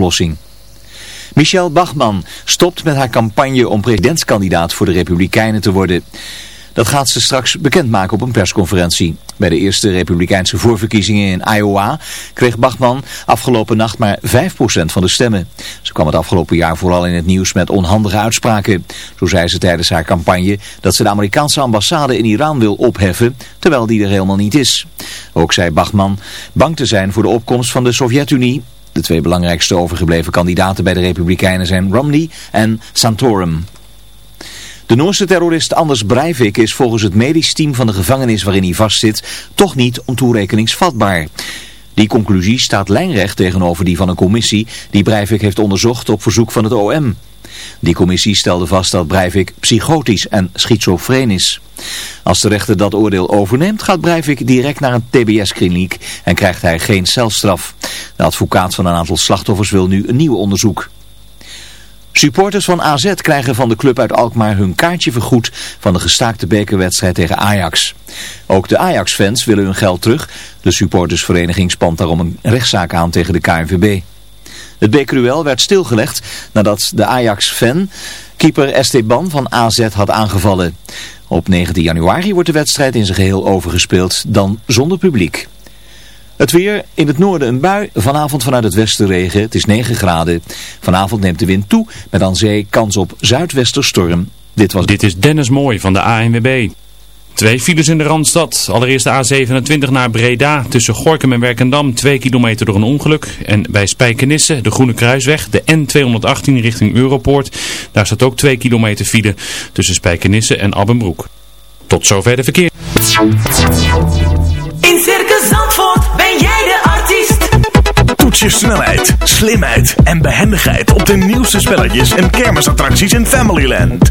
oplossing. Michelle Bachmann stopt met haar campagne om presidentskandidaat voor de Republikeinen te worden. Dat gaat ze straks bekendmaken op een persconferentie. Bij de eerste republikeinse voorverkiezingen in Iowa kreeg Bachman afgelopen nacht maar 5% van de stemmen. Ze kwam het afgelopen jaar vooral in het nieuws met onhandige uitspraken. Zo zei ze tijdens haar campagne dat ze de Amerikaanse ambassade in Iran wil opheffen, terwijl die er helemaal niet is. Ook zei Bachman bang te zijn voor de opkomst van de Sovjet-Unie. De twee belangrijkste overgebleven kandidaten bij de Republikeinen zijn Romney en Santorum. De Noorse terrorist Anders Breivik is volgens het medisch team van de gevangenis waarin hij vastzit toch niet ontoerekeningsvatbaar. Die conclusie staat lijnrecht tegenover die van een commissie die Breivik heeft onderzocht op verzoek van het OM. Die commissie stelde vast dat Breivik psychotisch en schizofreen is. Als de rechter dat oordeel overneemt gaat Breivik direct naar een tbs-kliniek en krijgt hij geen celstraf. De advocaat van een aantal slachtoffers wil nu een nieuw onderzoek. Supporters van AZ krijgen van de club uit Alkmaar hun kaartje vergoed van de gestaakte bekerwedstrijd tegen Ajax. Ook de Ajax-fans willen hun geld terug. De supportersvereniging spant daarom een rechtszaak aan tegen de KNVB. Het bekeruel werd stilgelegd nadat de Ajax-fan keeper Esteban van AZ had aangevallen. Op 19 januari wordt de wedstrijd in zijn geheel overgespeeld, dan zonder publiek. Het weer, in het noorden een bui, vanavond vanuit het westen regen, het is 9 graden. Vanavond neemt de wind toe, met aan zee kans op zuidwesterstorm. Dit, was... Dit is Dennis Mooi van de ANWB. Twee files in de Randstad. Allereerst de A27 naar Breda tussen Gorkum en Werkendam. 2 kilometer door een ongeluk. En bij Spijkenisse, de Groene Kruisweg, de N218 richting Europoort. Daar staat ook 2 kilometer file tussen Spijkenisse en Abbenbroek. Tot zover de verkeer. In Circus Zandvoort ben jij de artiest. Toets je snelheid, slimheid en behendigheid op de nieuwste spelletjes en kermisattracties in Familyland.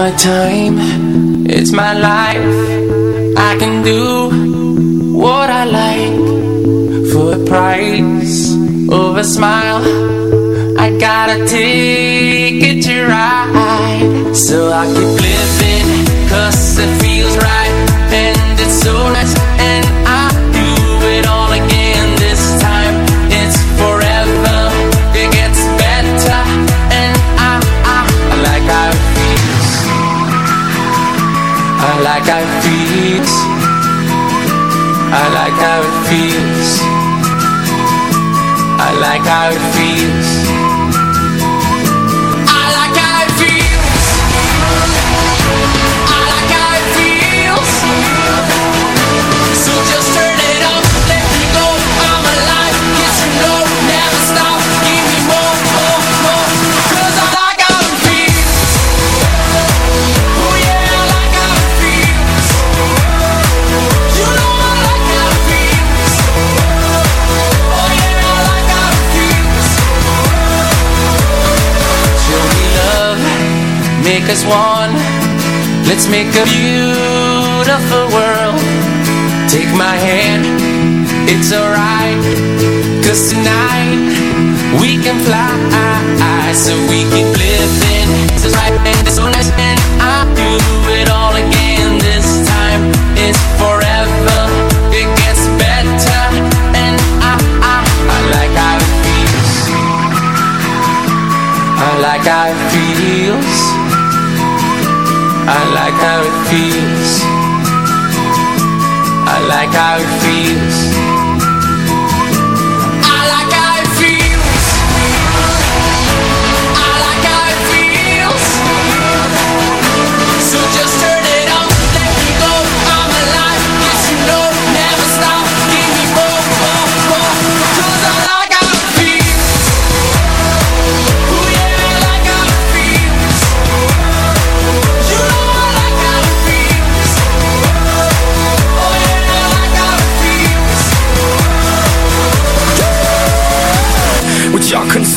my time, it's my life. I can do what I like for a price of a smile. as one. Let's make a beautiful world. Take my hand, it's alright. Cause tonight we can fly. So we keep living, this is right and this is I like how it feels.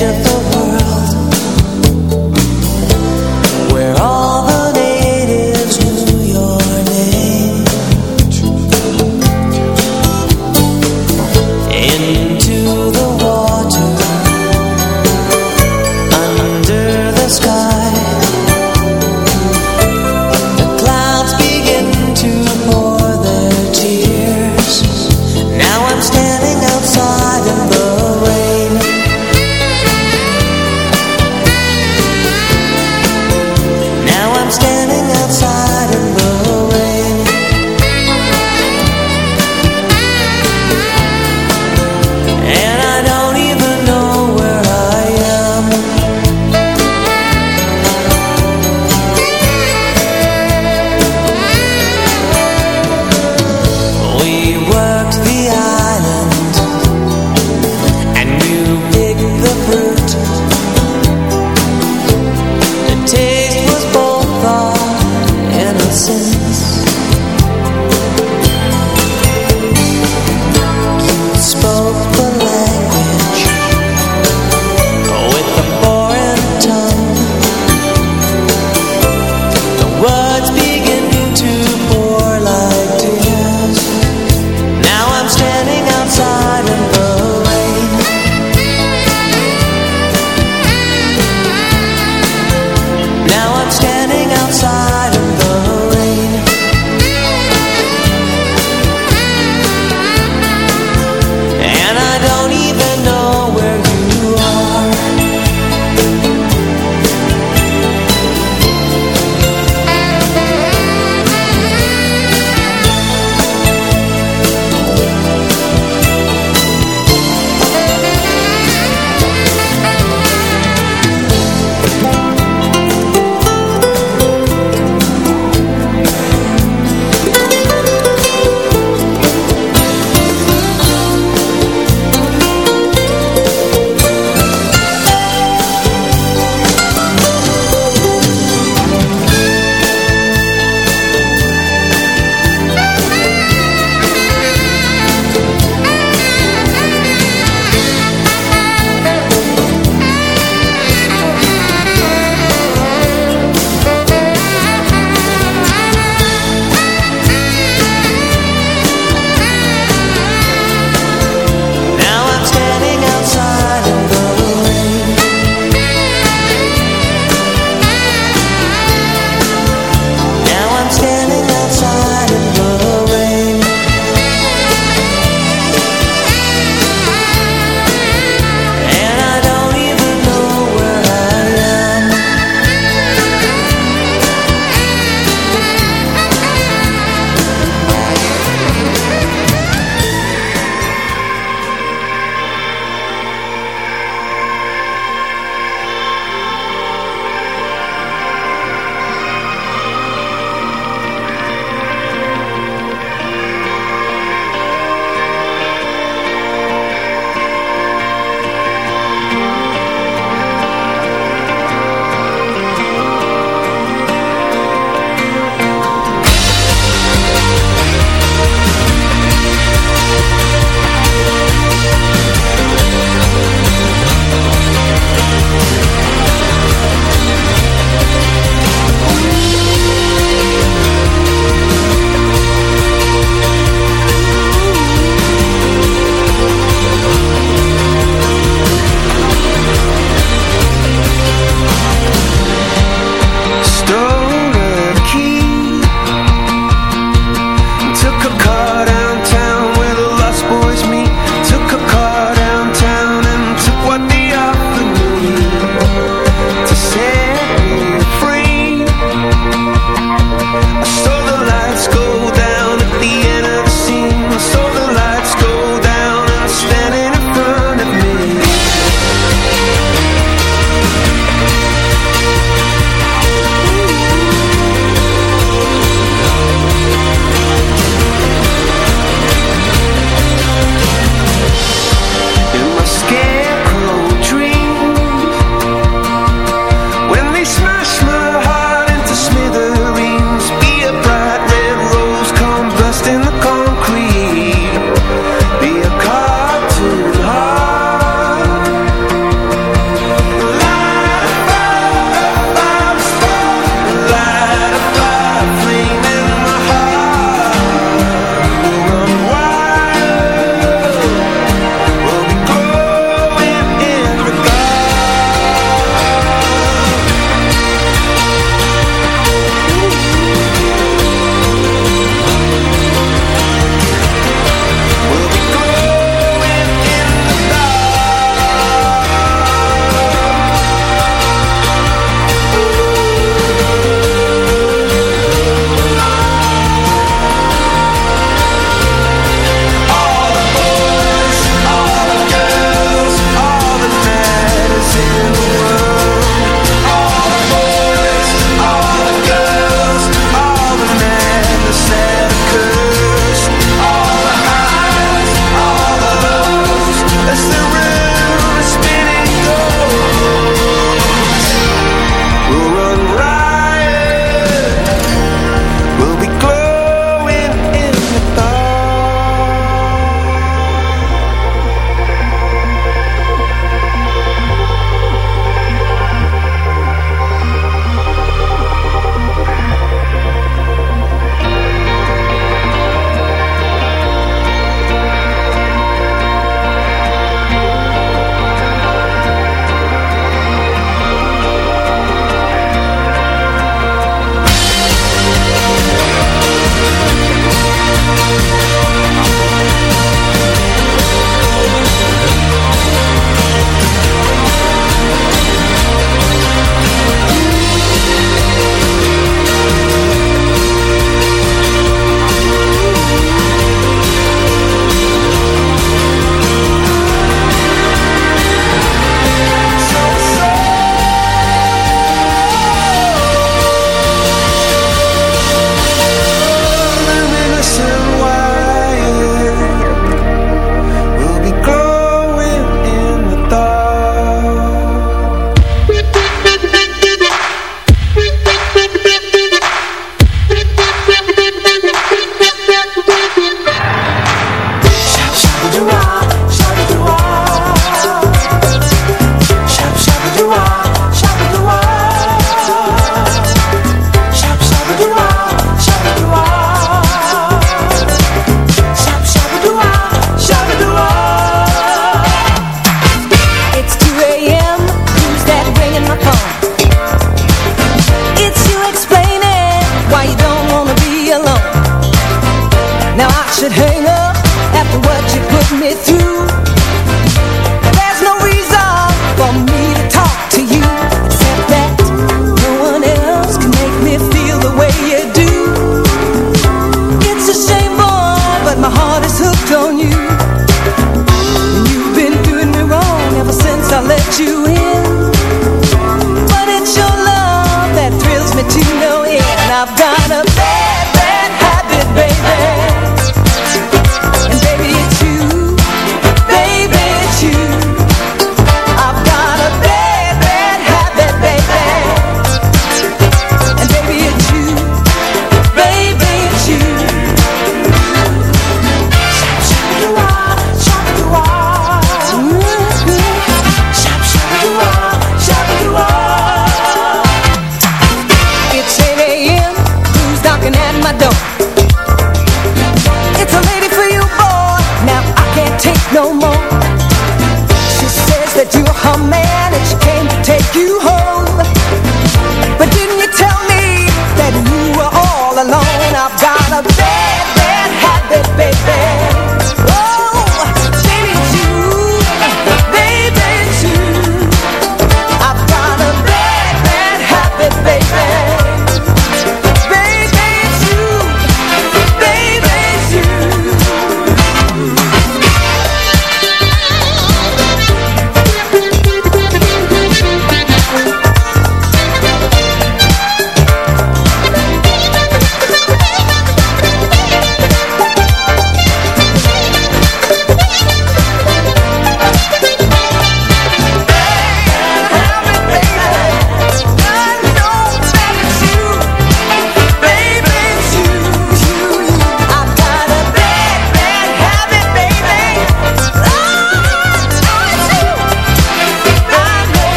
edge of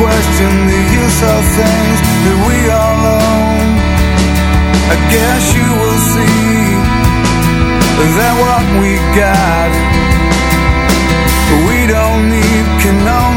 question the use of things that we all own. I guess you will see that what we got we don't need can only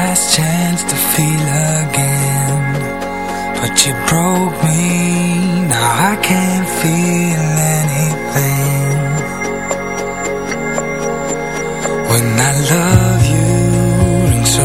last chance to feel again. But you broke me, now I can't feel anything. When I love you, and so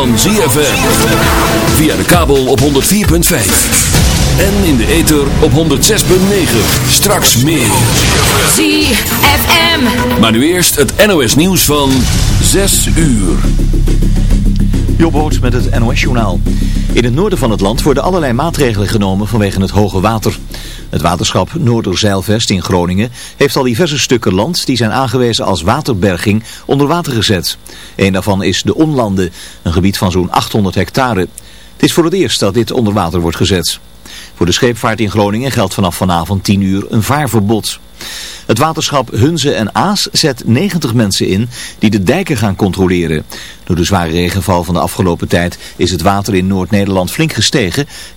Van ZFM. Via de kabel op 104.5. En in de ether op 106.9. Straks meer. ZFM. Maar nu eerst het NOS nieuws van 6 uur. Jobboot met het NOS-journaal. In het noorden van het land worden allerlei maatregelen genomen vanwege het hoge water. Het waterschap Noorderzeilvest in Groningen heeft al diverse stukken land die zijn aangewezen als waterberging onder water gezet. Een daarvan is de Onlanden, een gebied van zo'n 800 hectare. Het is voor het eerst dat dit onder water wordt gezet. Voor de scheepvaart in Groningen geldt vanaf vanavond 10 uur een vaarverbod. Het waterschap Hunze en Aas zet 90 mensen in die de dijken gaan controleren. Door de zware regenval van de afgelopen tijd is het water in Noord-Nederland flink gestegen